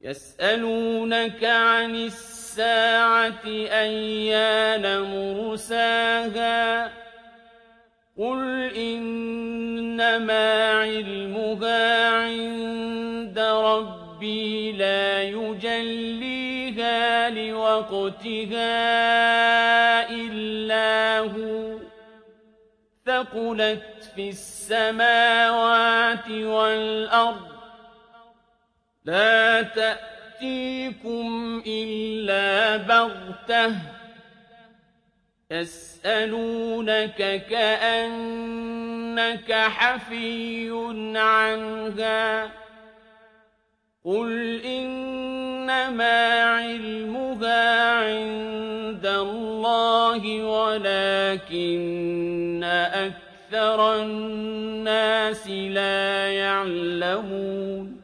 يَسْأَلُونَكَ عَنِ السَّاعَةِ أَيَّانَ مُرْسَاهَا ۖ قُلْ إِنَّمَا عِلْمُهَا عِندَ رَبِّي لَا يُجَلِّيهَا لِوَقْتِهَا إِلَّا هُوَ ۚ ثَقُلَتْ فِي السَّمَاوَاتِ وَالْأَرْضِ ۚ لَا تَأْتِيكُمْ إِلَّا بَغْتَةً ۗ. يَسْأَلُونَكَ كَأَنَّكَ حَفِيٌّ عَنْهَا ۖ. قُلْ إِنَّمَا عِلْمُهَا عِندَ اللَّهِ وَلَٰكِنَّ أَكْثَرَ النَّاسِ لَا يَعْلَمُونَ.